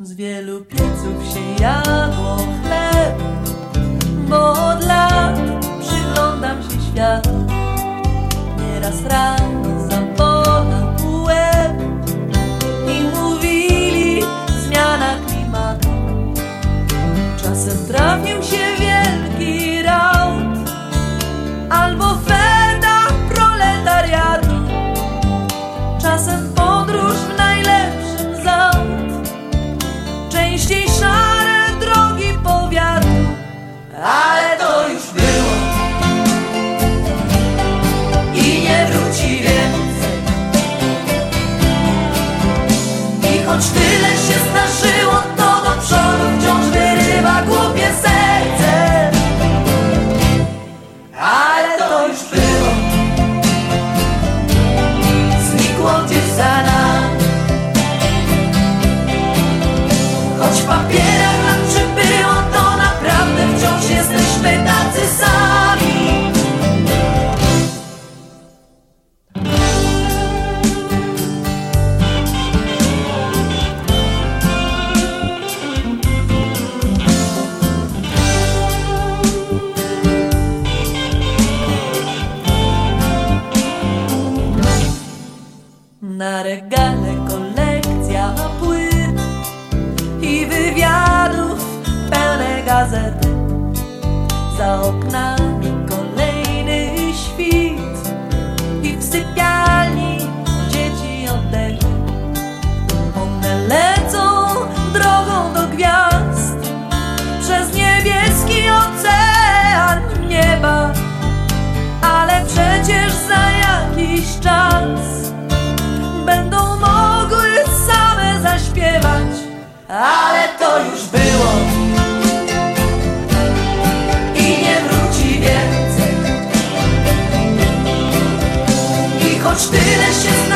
Z wielu pieców się jadło chleb, bo od lat przyglądam się światu. Nieraz raz kolekcja płyt i wywiadów pełne gazety za oknami. ale to już było i nie wróci więcej. I choć tyle się